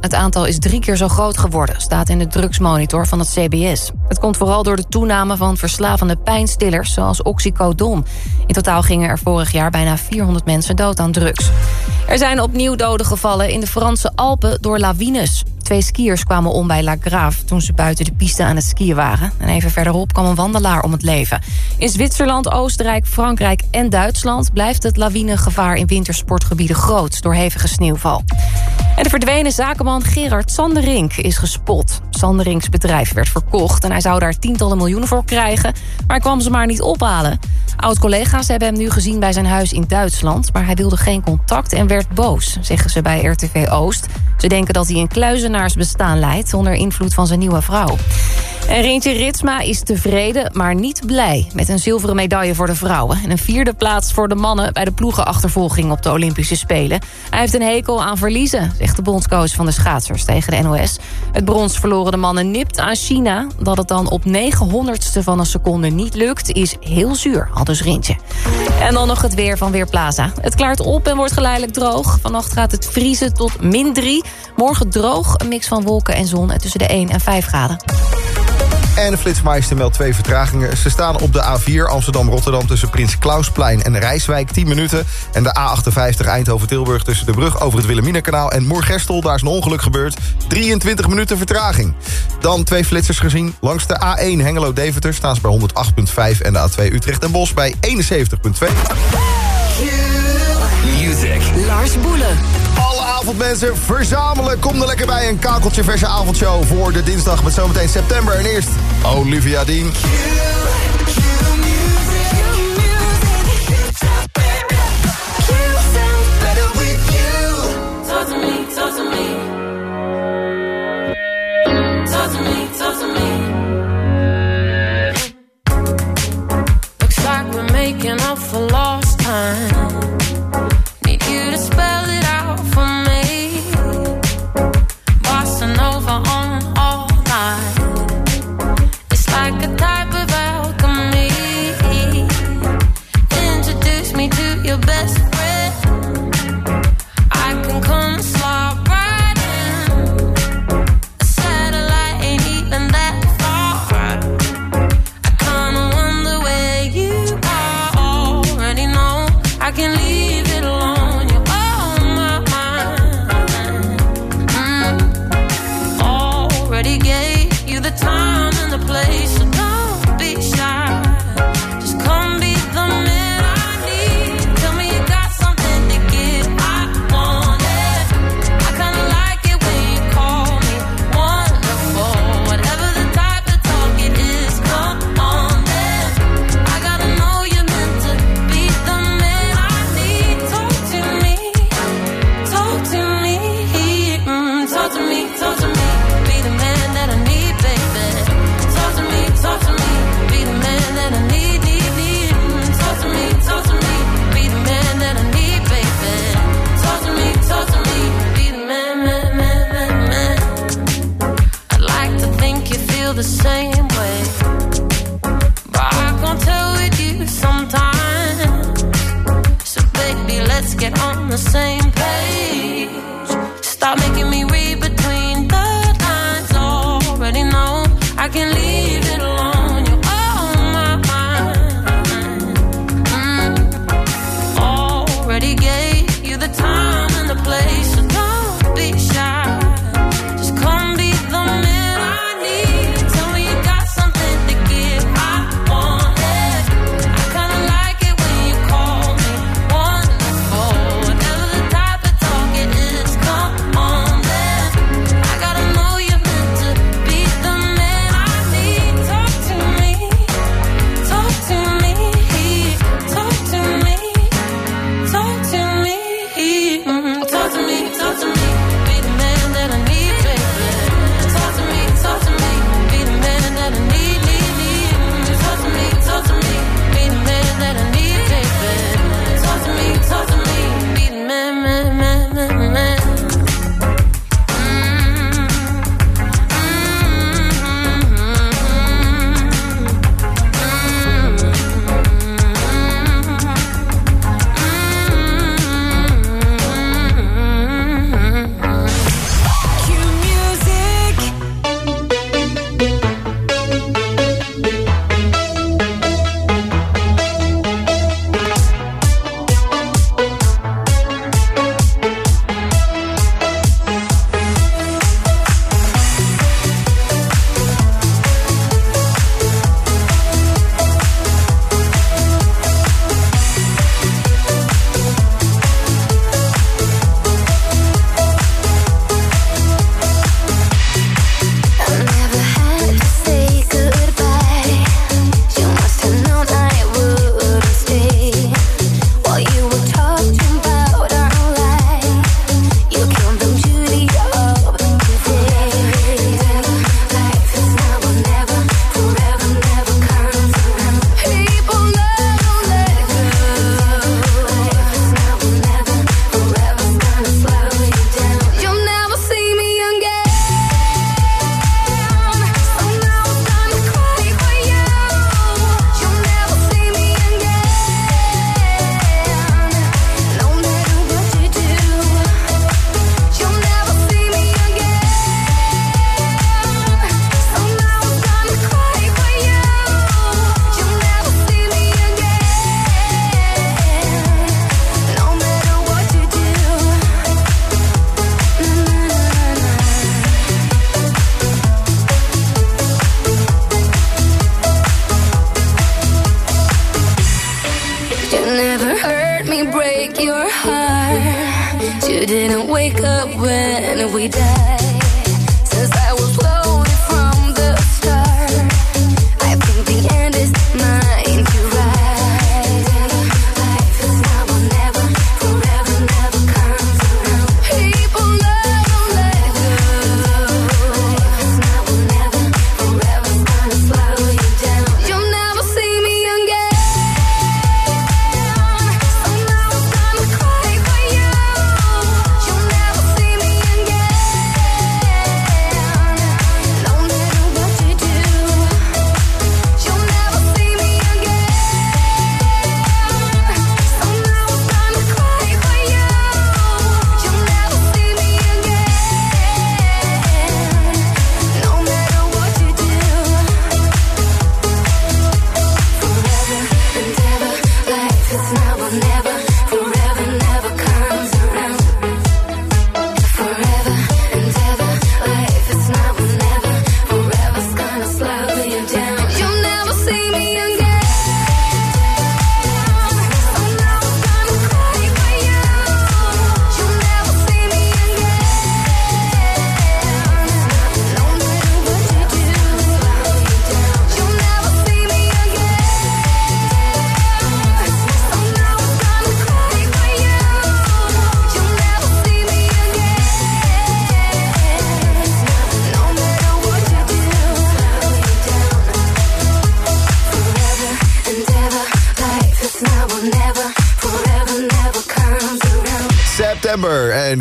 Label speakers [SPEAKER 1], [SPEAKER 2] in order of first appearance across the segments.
[SPEAKER 1] Het aantal is drie keer zo groot geworden, staat in de drugsmonitor van het CBS. Het komt vooral door de toename van verslavende pijnstillers, zoals oxycodon. In totaal gingen er vorig jaar bijna 400 mensen dood aan drugs. Er zijn opnieuw doden gevallen in de Franse Alpen door lawines. Twee skiers kwamen om bij La Grave toen ze buiten de piste aan het skiën waren. En even verderop kwam een wandelaar om het leven. In Zwitserland, Oostenrijk, Frankrijk en Duitsland... blijft het lawinegevaar in wintersportgebieden groot... door hevige sneeuwval. En de verdwenen zakenman Gerard Sanderink is gespot. Sanderinks bedrijf werd verkocht en hij zou daar tientallen miljoenen voor krijgen... maar hij kwam ze maar niet ophalen. Oud-collega's hebben hem nu gezien bij zijn huis in Duitsland... maar hij wilde geen contact en werd boos, zeggen ze bij RTV Oost. Ze denken dat hij een kluizenaarsbestaan leidt... onder invloed van zijn nieuwe vrouw. En Rintje Ritsma is tevreden, maar niet blij... met een zilveren medaille voor de vrouwen... en een vierde plaats voor de mannen... bij de ploegenachtervolging op de Olympische Spelen. Hij heeft een hekel aan verliezen, zegt de bondscoach van de schaatsers tegen de NOS. Het brons verloren de mannen nipt aan China. Dat het dan op 900ste van een seconde niet lukt, is heel zuur, al dus Rintje. En dan nog het weer van Weerplaza. Het klaart op en wordt geleidelijk droog. Vannacht gaat het vriezen tot min 3. Morgen droog, een mix van wolken en zon... en tussen de 1 en 5 graden.
[SPEAKER 2] En de Flitsmeister meldt twee vertragingen. Ze staan op de A4 Amsterdam-Rotterdam tussen Prins Klausplein en Rijswijk 10 minuten. En de A58 Eindhoven-Tilburg tussen de brug over het Wilhelminakanaal en Moergestel. Daar is een ongeluk gebeurd. 23 minuten vertraging. Dan twee flitsers gezien. Langs de A1 Hengelo-Deventer staan ze bij 108.5 en de A2 Utrecht en Bos bij 71.2.
[SPEAKER 3] Music.
[SPEAKER 4] Lars Boelen.
[SPEAKER 2] Avondmensen verzamelen. Kom er lekker bij een kakeltje verse avondshow voor de dinsdag met zometeen september. En eerst Olivia Dean.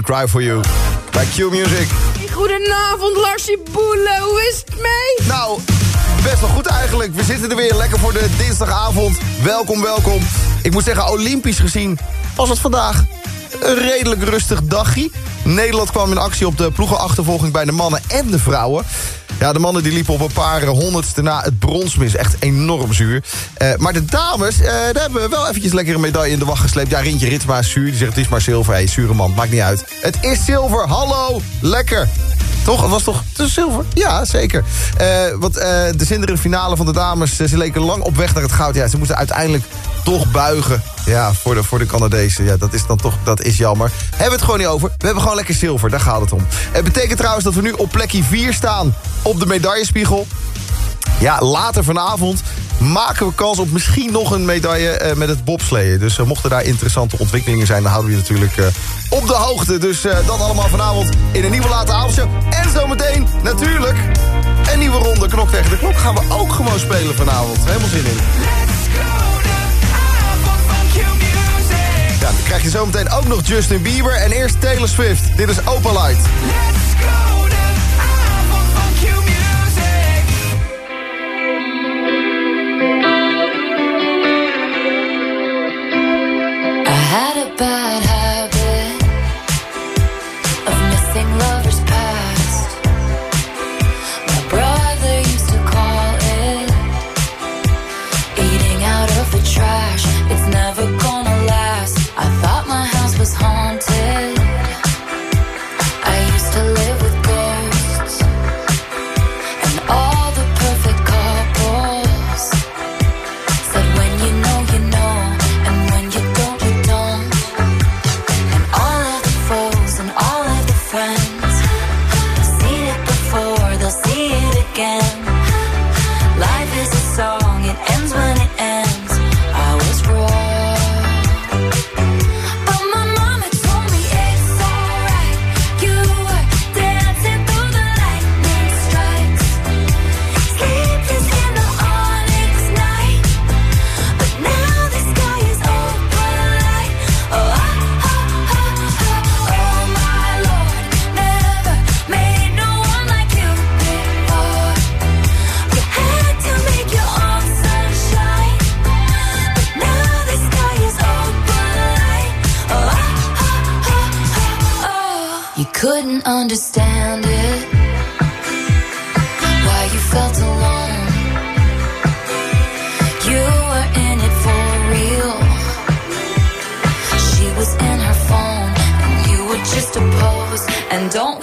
[SPEAKER 2] Cry For You.
[SPEAKER 4] Bij Q Music.
[SPEAKER 5] Goedenavond, Larsie Boele. Hoe is het mee?
[SPEAKER 4] Nou, best wel goed eigenlijk. We zitten er weer lekker voor de dinsdagavond. Welkom, welkom. Ik moet zeggen, olympisch gezien was het vandaag een redelijk rustig dagje. Nederland kwam in actie op de ploegenachtervolging bij de mannen en de vrouwen. Ja, de mannen die liepen op een paar honderdste na het brons mis. Echt enorm zuur. Eh, maar de dames, eh, daar hebben we wel eventjes lekker een medaille in de wacht gesleept. Ja, Rintje Ritsma is zuur. Die zegt het is maar zilver. Hé, hey, zure man, maakt niet uit. Het is zilver, hallo, lekker. Toch? Het was toch het zilver? Ja, zeker. Eh, want de zindere finale van de dames... ze leken lang op weg naar het goud. Ja, ze moesten uiteindelijk toch buigen. Ja, voor de, voor de Canadezen. Ja, dat is dan toch dat is jammer. Hebben we het gewoon niet over. We hebben gewoon lekker zilver. Daar gaat het om. Het betekent trouwens dat we nu op plekje 4 staan... op de medaillespiegel. Ja, later vanavond maken we kans op misschien nog een medaille eh, met het bobsleeën. Dus eh, mochten daar interessante ontwikkelingen zijn... dan houden we je natuurlijk eh, op de hoogte. Dus dat allemaal vanavond in een nieuwe late avondshow. En zometeen natuurlijk een nieuwe ronde Knok tegen de Klok... gaan we ook gewoon spelen vanavond. Helemaal zin in. Krijg je zometeen ook nog Justin Bieber en eerst Taylor Swift. Dit is Opalite.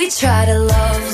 [SPEAKER 2] We try to love?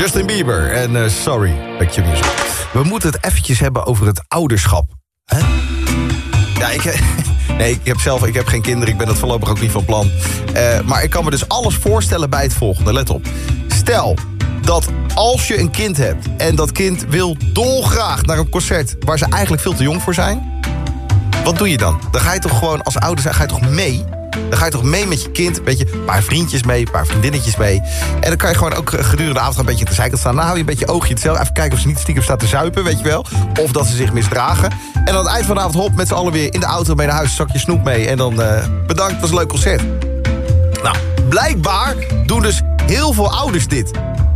[SPEAKER 4] Justin Bieber en eh, Sorry, Back to Music. We moeten het eventjes hebben over het ouderschap. Ja, ik, nee, ik heb zelf ik heb geen kinderen, ik ben dat voorlopig ook niet van plan. Eh, maar ik kan me dus alles voorstellen bij het volgende, let op. Stel dat als je een kind hebt en dat kind wil dolgraag naar een concert... waar ze eigenlijk veel te jong voor zijn... wat doe je dan? Dan ga je toch gewoon als ouder zijn, ga je toch mee... Dan ga je toch mee met je kind, weet je, een paar vriendjes mee, een paar vriendinnetjes mee. En dan kan je gewoon ook gedurende de avond een beetje te zijkant staan. Dan hou je een beetje oogje hetzelfde. Even kijken of ze niet stiekem staat te zuipen, weet je wel. Of dat ze zich misdragen. En aan het eind van de avond hop met z'n allen weer in de auto mee naar huis. Zakje snoep mee. En dan eh, bedankt, was een leuk concert. Nou, blijkbaar doen dus heel veel ouders dit.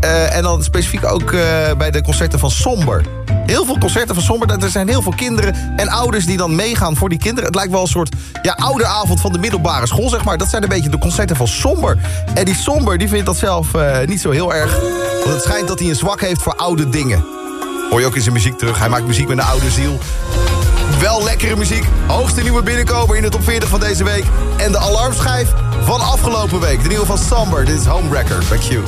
[SPEAKER 4] Eh, en dan specifiek ook eh, bij de concerten van Somber. Heel veel concerten van Somber. Er zijn heel veel kinderen en ouders die dan meegaan voor die kinderen. Het lijkt wel een soort ja, ouderavond van de middelbare school, zeg maar. Dat zijn een beetje de concerten van Somber. En die Somber die vindt dat zelf eh, niet zo heel erg. Want het schijnt dat hij een zwak heeft voor oude dingen. Hoor je ook in zijn muziek terug. Hij maakt muziek met een oude ziel. Wel lekkere muziek. Hoogste nieuwe binnenkomer in de top 40 van deze week. En de alarmschijf van afgelopen week. De nieuwe van Somber. Dit is Homewrecker. To you.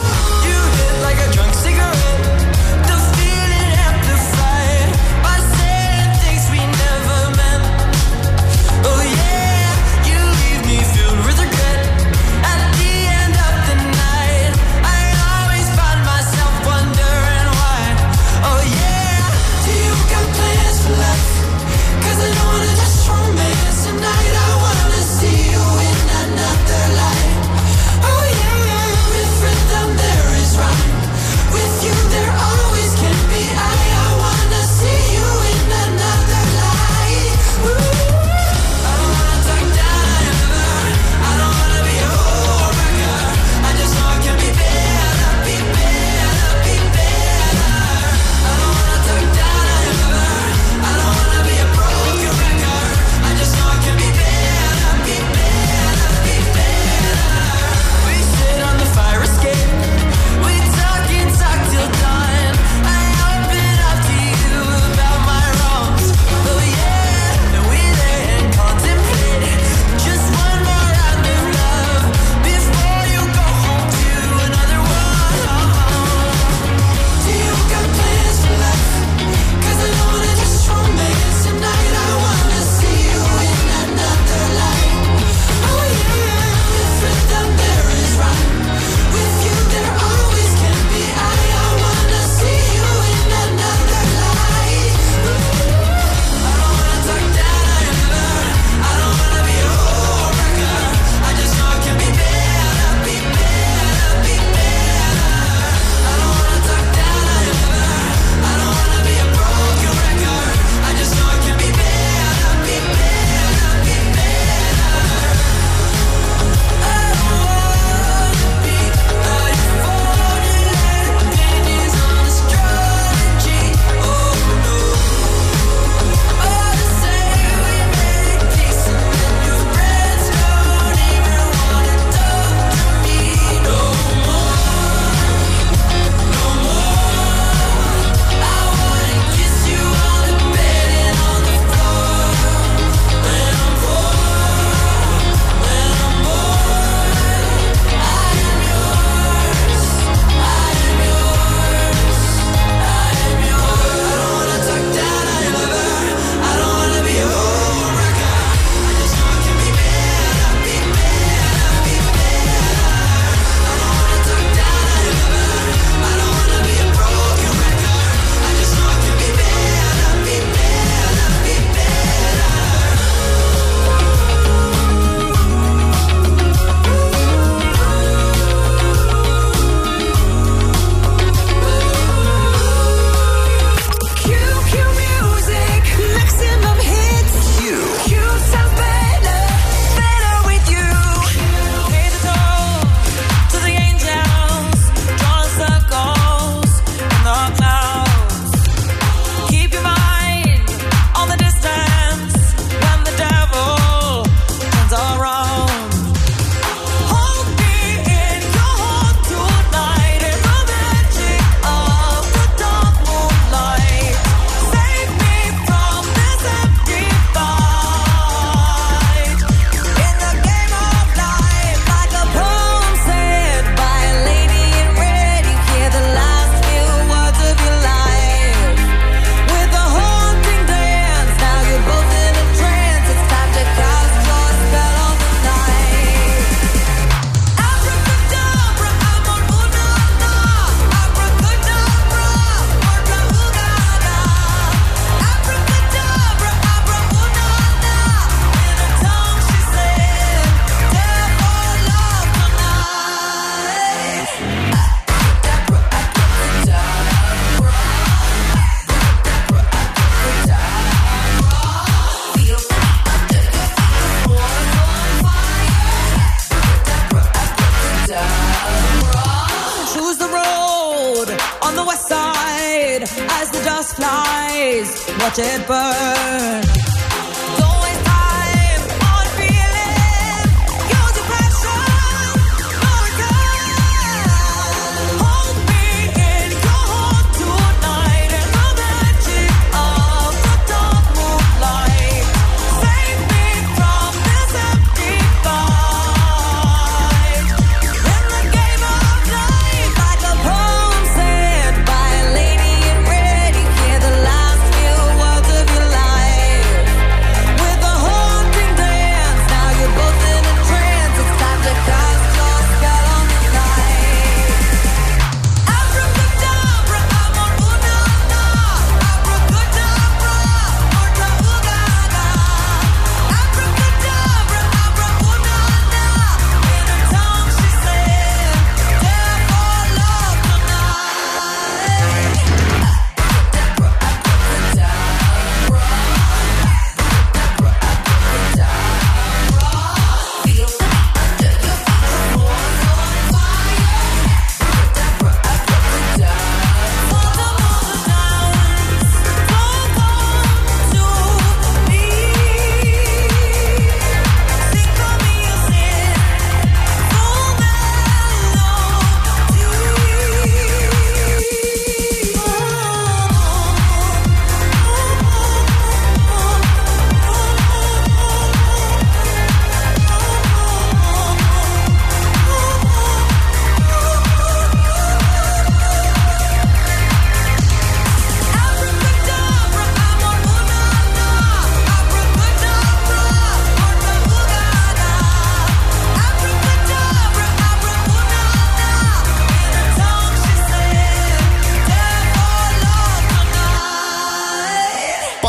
[SPEAKER 6] Watch it burn.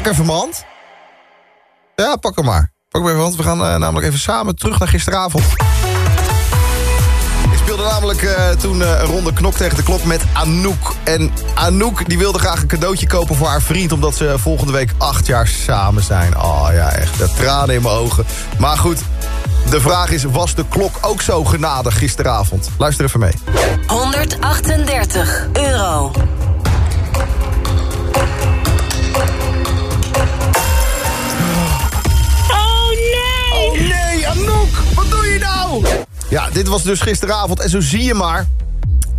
[SPEAKER 4] Even mijn hand. Ja, pak hem maar. Pak hem even, want we gaan eh, namelijk even samen terug naar gisteravond. Ik speelde namelijk eh, toen eh, een ronde knok tegen de klok met Anouk. En Anouk die wilde graag een cadeautje kopen voor haar vriend... omdat ze volgende week acht jaar samen zijn. Oh ja, echt. De tranen in mijn ogen. Maar goed, de vraag is, was de klok ook zo genadig gisteravond? Luister even mee.
[SPEAKER 7] 138 euro.
[SPEAKER 4] Ja, dit was dus gisteravond en zo zie je maar...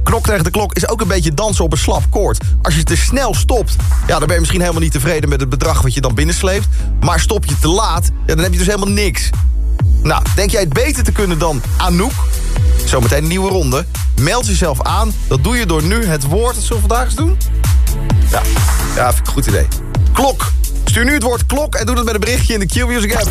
[SPEAKER 4] Knok tegen de klok is ook een beetje dansen op een slap koord. Als je te snel stopt, ja, dan ben je misschien helemaal niet tevreden... met het bedrag wat je dan binnensleept. Maar stop je te laat, ja, dan heb je dus helemaal niks. Nou, denk jij het beter te kunnen dan Anouk? Zometeen een nieuwe ronde. Meld jezelf aan. Dat doe je door nu het woord... Dat zullen we vandaag eens doen? Ja, ja vind ik een goed idee. Klok. Stuur nu het woord klok en doe dat met een berichtje in de Q-Music app.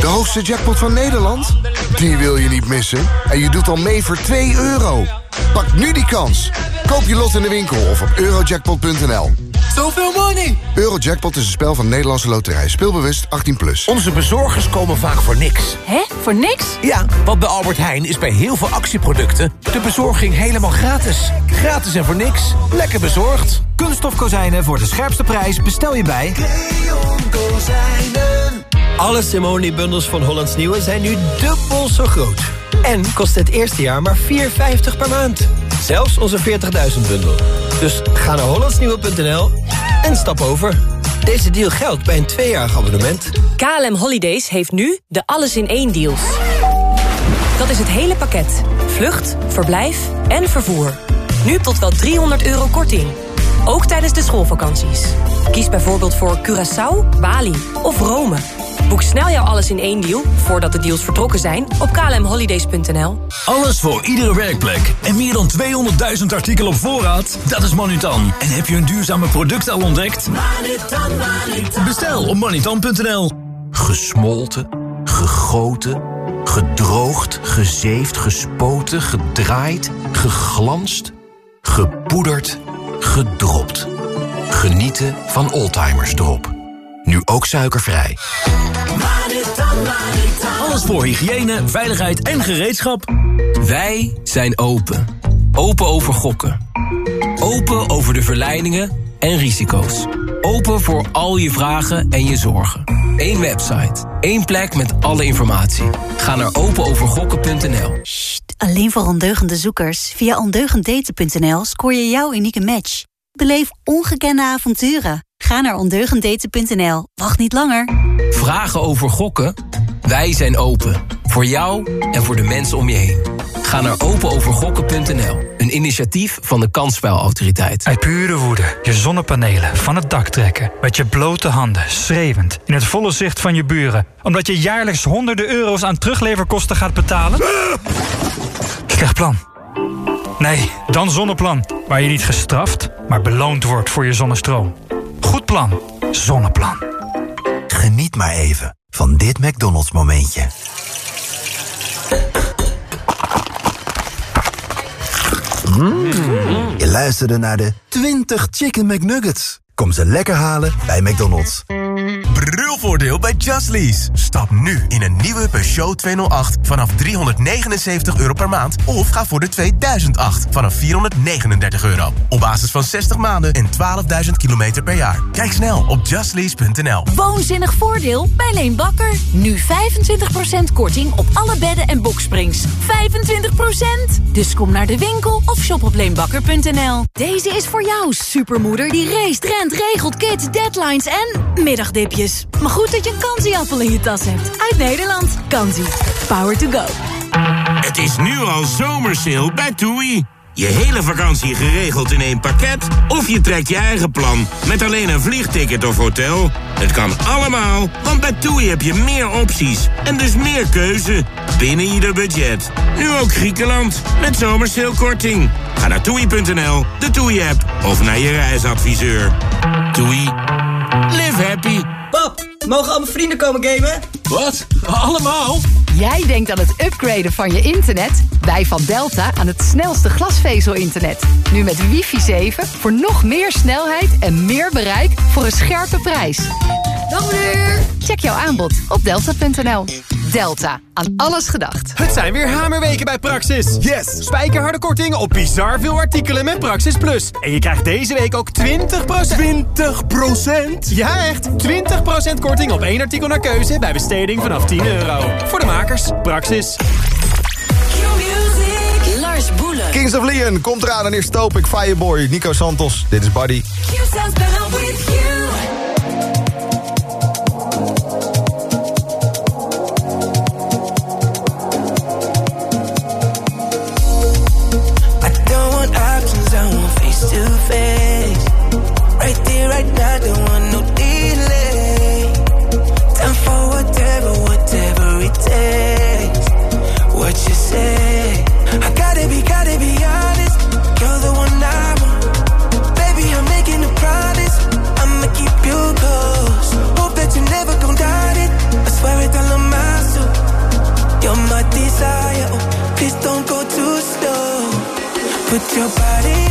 [SPEAKER 8] De hoogste jackpot van Nederland? Die wil je niet missen. En je doet al mee voor 2 euro. Pak nu die kans. Koop je lot in de winkel of op eurojackpot.nl.
[SPEAKER 9] Zoveel money!
[SPEAKER 8] Eurojackpot is een spel van Nederlandse Loterij. Speelbewust 18+. Plus.
[SPEAKER 9] Onze bezorgers komen vaak voor niks.
[SPEAKER 5] Hè? Voor niks?
[SPEAKER 9] Ja, want bij Albert Heijn is bij heel veel actieproducten... de bezorging helemaal gratis. Gratis en voor niks. Lekker bezorgd.
[SPEAKER 10] Kunststof kozijnen voor de scherpste prijs bestel je bij...
[SPEAKER 11] Alle Simone-bundels van Hollands Nieuwe zijn nu dubbel zo groot. En kost het eerste jaar maar 4,50 per maand. Zelfs onze 40.000 bundel. Dus ga naar hollandsnieuwe.nl en stap over. Deze deal geldt bij een tweejarig abonnement.
[SPEAKER 7] KLM Holidays heeft nu de alles in één deals. Dat is het hele pakket. Vlucht, verblijf en vervoer. Nu tot wel 300 euro korting. Ook tijdens de schoolvakanties. Kies bijvoorbeeld voor Curaçao, Bali of Rome. Boek snel jouw alles in één deal, voordat de deals vertrokken zijn, op klmholidays.nl.
[SPEAKER 10] Alles voor iedere werkplek. En meer dan 200.000 artikelen op voorraad? Dat is Manutan. En heb je een duurzame product al ontdekt? Bestel op manutan.nl.
[SPEAKER 9] Gesmolten, gegoten, gedroogd, gezeefd, gespoten, gedraaid, geglanst, gepoederd, gedropt.
[SPEAKER 3] Genieten van Oldtimers erop. Nu ook suikervrij.
[SPEAKER 10] Alles voor hygiëne, veiligheid en gereedschap.
[SPEAKER 11] Wij zijn open. Open over gokken. Open over de verleidingen en risico's. Open voor al je vragen en je zorgen. Eén website. één plek met alle informatie. Ga naar openovergokken.nl.
[SPEAKER 12] Alleen voor ondeugende zoekers. Via ondeugenddaten.nl scoor je jouw unieke match. Beleef ongekende avonturen. Ga naar ondeugenddaten.nl. Wacht niet langer.
[SPEAKER 11] Vragen over gokken? Wij zijn open. Voor jou en voor de mensen om je heen. Ga naar openovergokken.nl. Een initiatief van de Kansspelautoriteit.
[SPEAKER 13] Uit pure woede je zonnepanelen van het dak trekken. Met je blote handen, schreeuwend, in het volle zicht van je buren. Omdat je jaarlijks honderden euro's aan terugleverkosten gaat betalen? Slecht plan. Nee, dan Zonneplan. Waar je niet gestraft, maar beloond wordt voor je zonnestroom. Goed plan. Zonneplan.
[SPEAKER 14] Geniet maar even van dit McDonald's momentje. Mm. Je luisterde naar de 20 Chicken McNuggets. Kom ze lekker halen bij McDonald's.
[SPEAKER 15] Brulvoordeel bij Just Lease. Stap nu in een nieuwe Peugeot 208 vanaf 379 euro per maand. Of ga voor de 2008 vanaf 439 euro. Op basis van 60 maanden en 12.000 kilometer per jaar. Kijk snel op justlease.nl.
[SPEAKER 16] Woonzinnig voordeel bij Leen Bakker. Nu 25% korting op alle bedden en boksprings. 25%! Dus kom naar de winkel of shop op leenbakker.nl. Deze is voor jou, supermoeder die race, rent, regelt, kids, deadlines en middagdipjes. Maar goed dat je een kansieappel in je tas hebt. Uit Nederland. Kansie. Power to go.
[SPEAKER 17] Het is nu al zomersale bij TUI. Je hele vakantie geregeld in één pakket? Of je trekt je eigen plan met alleen een vliegticket of hotel? Het kan allemaal, want bij TUI heb je meer opties en dus meer keuze binnen ieder budget. Nu ook Griekenland met zomersalekorting. Ga naar toei.nl, de TUI-app of naar je reisadviseur. TUI. Live happy.
[SPEAKER 18] Pap, mogen al mijn vrienden komen gamen?
[SPEAKER 17] Wat? Allemaal?
[SPEAKER 19] Jij denkt aan het upgraden van je internet? Wij van Delta aan het snelste glasvezel-internet. Nu met wifi 7 voor nog meer snelheid en meer bereik voor een scherpe prijs. Dag meneer! Check jouw aanbod op delta.nl. Delta, aan alles gedacht.
[SPEAKER 20] Het zijn weer hamerweken bij Praxis. Yes! Spijkerharde korting op bizar veel artikelen met Praxis Plus. En je krijgt deze week ook 20%... 20%? Ja, echt! 20% korting op één artikel naar keuze bij besteding vanaf 10 euro. Voor de makers, Praxis.
[SPEAKER 16] Lars Boelen.
[SPEAKER 4] Kings of Leon komt eraan en eerst Topic, Fireboy, Nico Santos. Dit is Buddy.
[SPEAKER 21] with your body.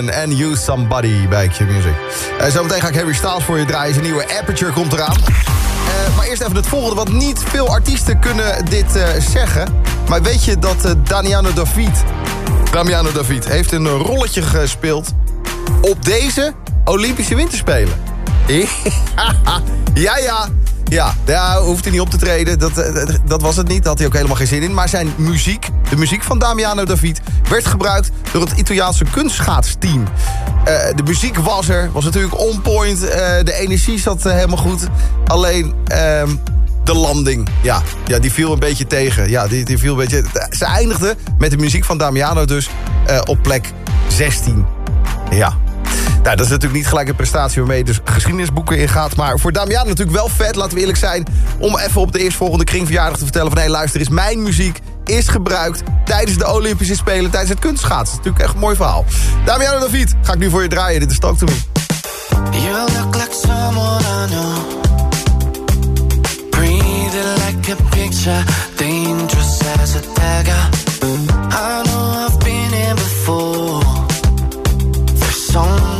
[SPEAKER 4] Union en You Somebody bij Q-Music. Uh, zometeen ga ik Harry Styles voor je draaien. Zijn nieuwe Aperture komt eraan. Uh, maar eerst even het volgende, want niet veel artiesten kunnen dit uh, zeggen. Maar weet je dat Damiano David... Damiano David heeft een rolletje gespeeld op deze Olympische Winterspelen. ja, ja. Ja, ja, hoeft hij niet op te treden. Dat, dat was het niet. Daar had hij ook helemaal geen zin in. Maar zijn muziek, de muziek van Damiano David... werd gebruikt door het Italiaanse kunstschaatsteam. Uh, de muziek was er, was natuurlijk on point. De energie zat helemaal goed. Alleen de landing, ja, ja, die viel een beetje tegen. Ja, die, die viel een beetje... Ze eindigde met de muziek van Damiano dus op plek 16. Ja, nou, dat is natuurlijk niet gelijk een prestatie waarmee je dus geschiedenisboeken ingaat. Maar voor Damian natuurlijk wel vet, laten we eerlijk zijn... om even op de eerstvolgende kringverjaardag te vertellen van... hé, hey, luister, is mijn muziek is gebruikt tijdens de Olympische Spelen... tijdens het kunstschaatsen. Dat is natuurlijk echt een mooi verhaal. Damiano David, ga ik nu voor je draaien. Dit is Talk To Me.
[SPEAKER 22] You look like someone I know Breathing like a picture Dangerous as a dagger I know I've been here before There's something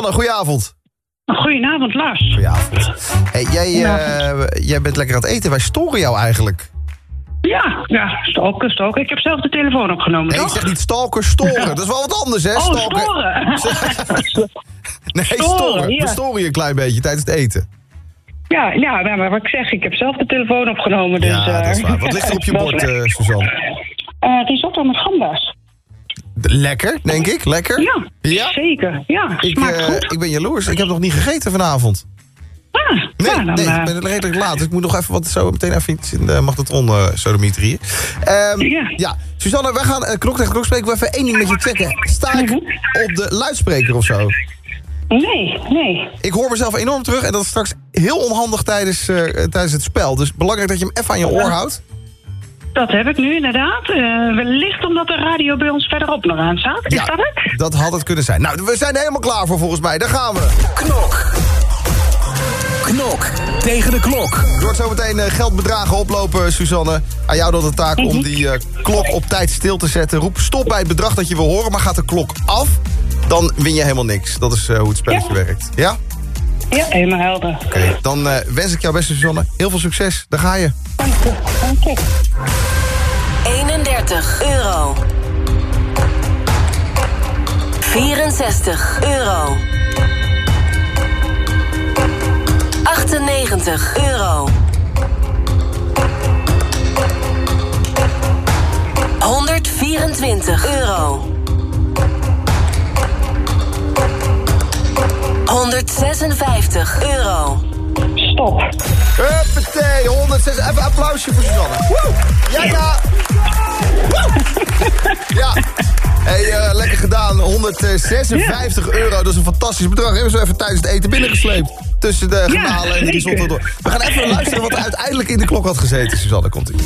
[SPEAKER 4] Suzanne, goedenavond.
[SPEAKER 23] Goedenavond, Lars.
[SPEAKER 4] Goedenavond. Hey, jij, eh, jij bent lekker aan het eten. Wij storen jou eigenlijk.
[SPEAKER 23] Ja, ja, stalken, stalken. Ik heb zelf de telefoon opgenomen,
[SPEAKER 4] Nee, ik zeg niet stalker, storen. Dat is wel wat anders, hè?
[SPEAKER 23] Oh,
[SPEAKER 4] stalker.
[SPEAKER 23] storen.
[SPEAKER 4] nee,
[SPEAKER 23] Storen,
[SPEAKER 4] storen.
[SPEAKER 23] ja.
[SPEAKER 4] We storen je een klein beetje tijdens het eten.
[SPEAKER 23] Ja, ja, nou, maar wat ik zeg, ik heb zelf de telefoon opgenomen. Dus,
[SPEAKER 4] Ja, dat is
[SPEAKER 23] eh,
[SPEAKER 4] waar. Wat ligt er op je bord, eh, Suzanne?
[SPEAKER 23] Eh, risotto met gamba's.
[SPEAKER 4] Lekker, denk ik. Lekker?
[SPEAKER 23] Ja,
[SPEAKER 4] Ja?
[SPEAKER 23] zeker. Ja,
[SPEAKER 4] Ik,
[SPEAKER 23] goed.
[SPEAKER 4] ik ben jaloers. Ik heb nog niet gegeten vanavond.
[SPEAKER 23] Ah,
[SPEAKER 4] Nee,
[SPEAKER 23] ja, dan,
[SPEAKER 4] nee
[SPEAKER 23] eh,
[SPEAKER 4] ik ben redelijk laat. Dus ik moet nog even wat zo meteen even iets in de magnetron uh, sodemieterieën. Ehm ja. Suzanne, wij gaan uh, klok tegen klok spreken. We even één ding met je checken. Sta ik op de luidspreker of zo?
[SPEAKER 23] Nee, nee.
[SPEAKER 4] Ik hoor mezelf enorm terug en dat is straks heel onhandig tijdens, tijdens het spel. Dus belangrijk dat je hem even aan je oor houdt.
[SPEAKER 23] Dat heb ik nu inderdaad. Eh, wellicht omdat de radio bij ons verderop nog aan staat. Is
[SPEAKER 4] Ja,
[SPEAKER 23] dat het?
[SPEAKER 4] Dat had het kunnen zijn. Nou, we zijn er helemaal klaar voor volgens mij. Daar gaan we.
[SPEAKER 24] Knok. Knok tegen de klok.
[SPEAKER 4] Er wordt zometeen uh, geldbedragen oplopen, Suzanne. Aan jou dan de taak om die uh, klok op tijd stil te zetten. Roep stop bij het bedrag dat je wil horen, maar gaat de klok af... dan win je helemaal niks. Dat is uh, hoe het spelletje
[SPEAKER 23] Ja.
[SPEAKER 4] werkt. Ja?
[SPEAKER 23] Ja, helemaal helder.
[SPEAKER 4] Oké, dan uh, wens ik jou beste Suzanne heel veel succes. Daar ga je.
[SPEAKER 23] Dank je. Dank je.
[SPEAKER 2] 31 euro. 64 euro. 98 euro. 124 euro. 156 euro.
[SPEAKER 23] Stop.
[SPEAKER 4] Huppatee, 106. Even een applausje voor Suzanne. Woe! Ja, ja. Woe! Ja. Hey, uh, lekker gedaan. 156 euro, dat is een fantastisch bedrag. Hebben ze even tijdens het eten binnengesleept. Tussen de gemalen en de risotto door. We gaan even luisteren wat er uiteindelijk in de klok had gezeten, Suzanne. Komt ie.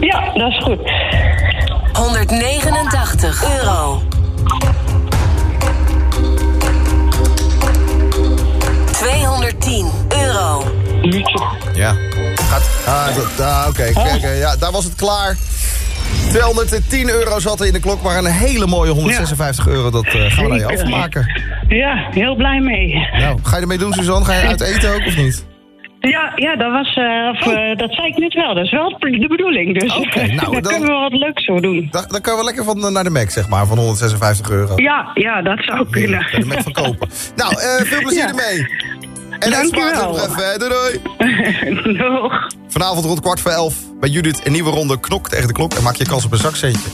[SPEAKER 23] Ja, dat is goed.
[SPEAKER 2] 189 euro. 210 euro.
[SPEAKER 4] Ja. Gaat. Ah, ah oké. Kijk, eh, ja, daar was het klaar. 210 euro zat er in de klok, maar een hele mooie 156 euro. Dat eh, gaan we naar je overmaken.
[SPEAKER 23] Ja, heel blij mee.
[SPEAKER 4] Nou, ga je ermee doen, Suzanne? Ga je uit eten ook of niet?
[SPEAKER 23] Ja, ja dat, was, eh, of, eh, dat zei ik net wel. Dat is wel de bedoeling. Dus
[SPEAKER 4] Oké, nou,
[SPEAKER 23] daar
[SPEAKER 4] dan-
[SPEAKER 23] kunnen we wat leuks voor doen.
[SPEAKER 4] Dan, dan kunnen we lekker van naar de Mac, zeg maar, van 156 euro.
[SPEAKER 23] Ja, ja, dat zou kunnen.
[SPEAKER 4] De Mac van kopen. Nou, eh, veel plezier
[SPEAKER 23] Ja.
[SPEAKER 4] ermee. En
[SPEAKER 23] Dank
[SPEAKER 4] eet
[SPEAKER 23] je
[SPEAKER 4] smakelijk
[SPEAKER 23] wel.
[SPEAKER 4] nog even. Doei, doei.
[SPEAKER 23] Doeg.
[SPEAKER 4] Vanavond rond kwart voor elf bij Judith een nieuwe ronde knok tegen de klok. En maak je kans op een zakcentje.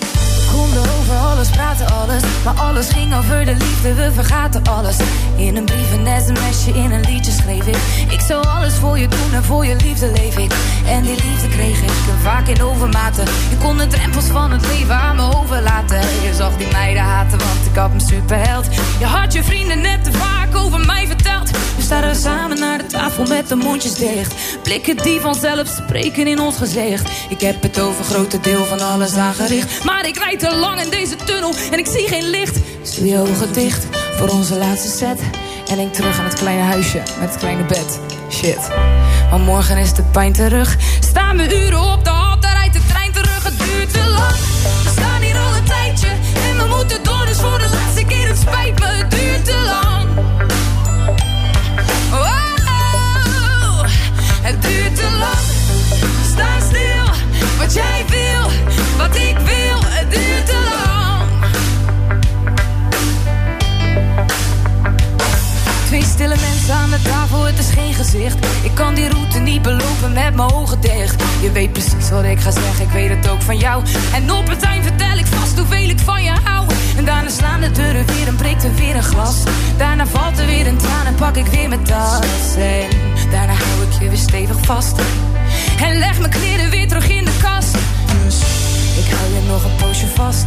[SPEAKER 25] konden over alles praten, alles. Maar alles ging over de liefde, we vergaten alles. In een brief, een sms'je, in een liedje schreef ik. Ik zou alles voor je doen en voor je liefde leef ik. En die liefde kreeg ik vaak in overmaten. Je kon de drempels van het leven aan me overlaten. Je zag die meiden haten, want ik had een superheld. Je had je vrienden net te vaak over mij verteld. We staan samen naar de tafel met de mondjes dicht. Blikken die vanzelf spreken in ons gezicht. Ik heb het over grote deel van alles aangericht. Maar ik rijd te lang in deze en ik zie geen licht. Doe je ogen dicht voor onze laatste set. En denk terug aan het kleine huisje met het kleine bed. Shit. Maar morgen is de pijn terug. Staan we uren op de hal, daar rijdt de trein terug. Het duurt te lang. We staan hier al een tijdje. En we moeten door, dus voor de laatste keer. Het spijt het duurt te lang. Wow, het duurt te lang. Sta stil, wat jij wil, wat ik wil. Stille mensen aan de tafel, het is geen gezicht. Ik kan die route niet belopen met mijn ogen dicht. Je weet precies wat ik ga zeggen, ik weet het ook van jou. En op het eind vertel ik vast hoeveel ik van je hou. En daarna slaan de deuren weer en breekt er weer een glas. Daarna valt er weer een traan en pak ik weer mijn tas. En daarna hou ik je weer stevig vast. En leg mijn kleren weer terug in de kast. Dus ik hou je nog een poosje vast.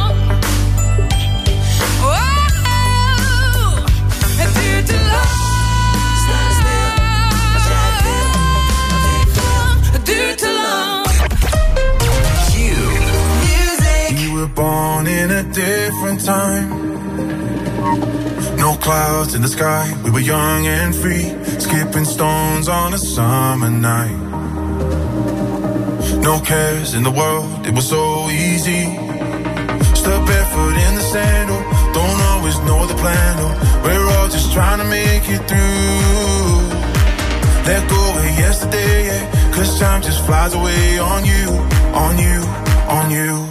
[SPEAKER 26] Long time. No clouds in the sky, we were young and free, skipping stones on a summer night. No cares in the world, it was so easy. Step barefoot in the sandal, oh, don't always know the plan. Oh, we're all just trying to make it through. Let go of yesterday, yeah, cause time just flies away on you, on you, on you.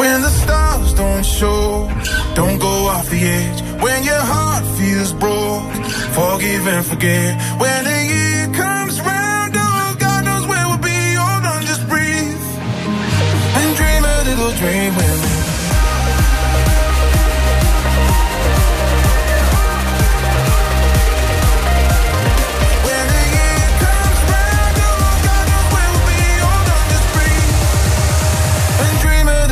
[SPEAKER 26] When the stars don't show, don't go off the edge. When your heart feels broke, forgive and forget. When the year comes round, oh, God knows where we'll be. Hold on, just breathe and dream a little dream. When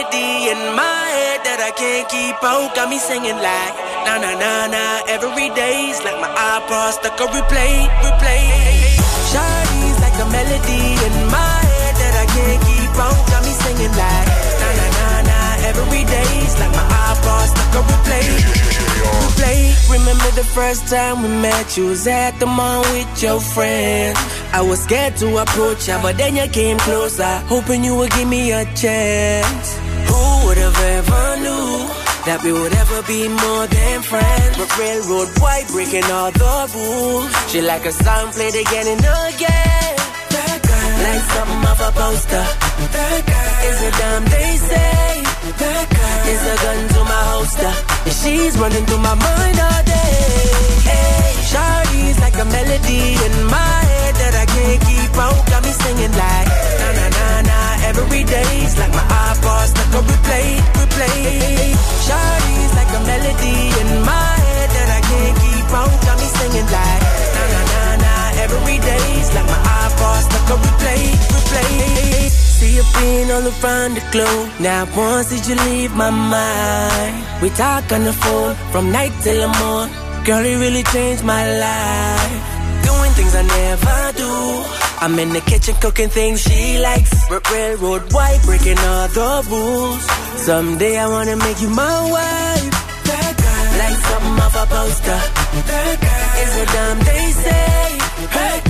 [SPEAKER 21] melody in my head that I can't keep out. Got me singing like na na na na every day's like my iPod stuck on replay, replay. Shawty's like a melody in my head that I can't keep out. Got me singing like na na na na every day's like my iPod stuck on replay, replay. Remember the first time we met? You was at the mall with your friend. I was scared to approach ya, but then you came closer, hoping you would give me a chance. Ever knew that we would ever be more than friends? But railroad boy breaking all the rules. She like a song played again and again. That girl, like something off a poster. That girl is a damn they say. That girl is a gun to my holster. And she's running through my mind all day. Hey, Shawty's like a melody in my on replay, replay. See you being all around the globe. Now once did you leave my mind? We talk on the phone from night till the morning. Girl, it really changed my life. Doing things I never do. I'm in the kitchen cooking things she likes. Railroad white, breaking all the rules. Someday I wanna make you my wife. That girl, like something off a poster. That girl is a damn they say. Girl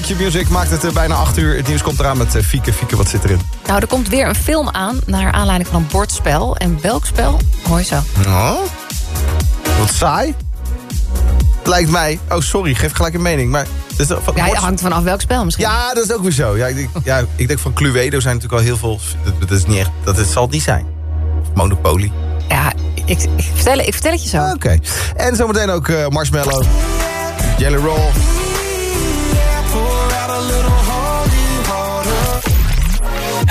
[SPEAKER 4] Back Your Music maakt het eh, bijna 8 uur. Het nieuws komt eraan met eh, Fieke. Fieke, wat zit erin?
[SPEAKER 19] Nou, er komt weer een film aan naar aanleiding van een bordspel. En welk spel? Mooi zo.
[SPEAKER 4] Oh? Wat saai. Lijkt mij. Oh, sorry, geef gelijk een mening. Maar dus, van,
[SPEAKER 19] Ja, het hangt vanaf welk spel misschien.
[SPEAKER 4] Ja, dat is ook weer zo. Ja, ik, ja, ik denk van Cluedo zijn natuurlijk al heel veel... Dat, dat is niet echt, dat het zal het niet zijn. Of Monopoly.
[SPEAKER 19] Ja, ik, ik, vertel, ik vertel het je zo.
[SPEAKER 4] Oké. En zometeen ook eh, Marshmallow. Jelly Roll.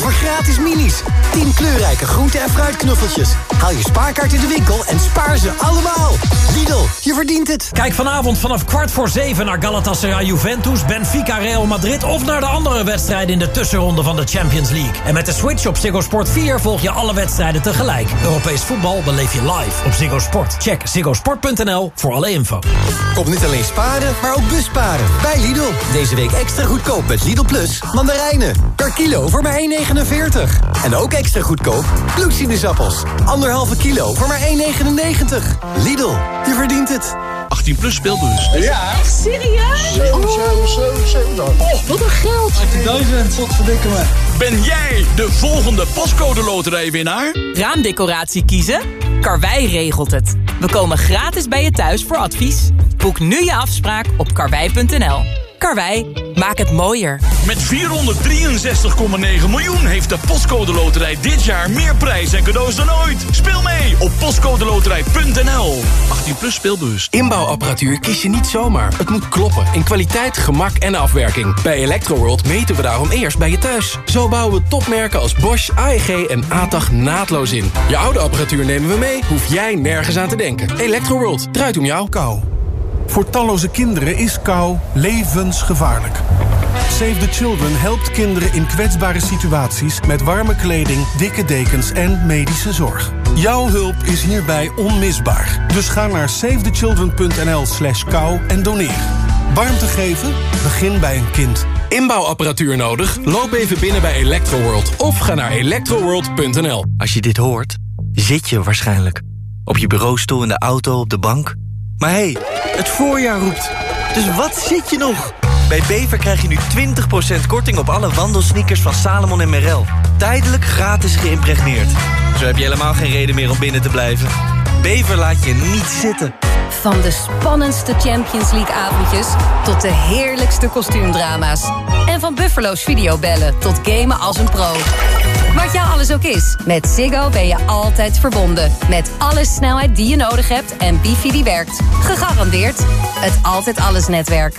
[SPEAKER 27] Voor gratis minis. 10 kleurrijke groente- en fruitknuffeltjes. Haal je spaarkaart in de winkel en spaar ze allemaal. Lidl, je verdient het.
[SPEAKER 28] Kijk vanavond vanaf kwart voor zeven naar Galatasaray Juventus, Benfica Real Madrid... of naar de andere wedstrijden in de tussenronde van de Champions League. En met de Switch op Ziggo Sport 4 volg je alle wedstrijden tegelijk. Europees voetbal beleef je live op Ziggo Sport. Check ziggosport.nl voor alle info.
[SPEAKER 27] Kom niet alleen sparen, maar ook busparen. Bij Lidl. Deze week extra goedkoop met Lidl Plus mandarijnen. Per kilo voor maar 1,49. En ook extra goedkoop bloedsinusappels. Anderhalve kilo voor maar 1,99. Lidl, je verdient het.
[SPEAKER 10] 18 plus speelbus.
[SPEAKER 29] Ja. Echt serieus?
[SPEAKER 10] 7, 7, 7, 7.
[SPEAKER 29] Oh, wat een geld.
[SPEAKER 10] 18.000. Wat verdikken me. Ben jij de volgende postcode loterijwinnaar?
[SPEAKER 30] Raamdecoratie kiezen? Karwei regelt het. We komen gratis bij je thuis voor advies. Boek nu je afspraak op karwei.nl. Karwei, maak het mooier.
[SPEAKER 10] Met 463,9 miljoen heeft de Postcode Loterij dit jaar meer prijs en cadeaus dan ooit. Speel mee op postcodeloterij.nl. 18 plus speelbus.
[SPEAKER 31] Inbouwapparatuur kies je niet zomaar. Het moet kloppen in kwaliteit, gemak en afwerking. Bij Electroworld meten we daarom eerst bij je thuis. Zo bouwen we topmerken als Bosch, AEG en ATAG naadloos in. Je oude apparatuur nemen we mee, hoef jij nergens aan te denken. Electroworld, draait om jou.
[SPEAKER 32] Kou. Voor talloze kinderen is kou levensgevaarlijk. Save the Children helpt kinderen in kwetsbare situaties... met warme kleding, dikke dekens en medische zorg. Jouw hulp is hierbij onmisbaar. Dus ga naar savethechildren.nl slash kou en doneer. Warmte geven? Begin bij een kind.
[SPEAKER 31] Inbouwapparatuur nodig? Loop even binnen bij Electroworld of ga naar electroworld.nl.
[SPEAKER 14] Als je dit hoort, zit je waarschijnlijk. Op je bureaustoel, in de auto, op de bank. Maar hé, hey, het voorjaar roept. Dus wat zit je nog? Bij Bever krijg je nu 20% korting op alle wandelsneakers van Salomon en Merrell. Tijdelijk gratis geïmpregneerd. Zo heb je helemaal geen reden meer om binnen te blijven. Bever laat je niet zitten.
[SPEAKER 19] Van de spannendste Champions League avondjes tot de heerlijkste kostuumdrama's. En van Buffalo's videobellen tot gamen als een pro. Wat jou alles ook is, met Ziggo ben je altijd verbonden. Met alle snelheid die je nodig hebt en wifi die werkt. Gegarandeerd het Altijd Alles netwerk.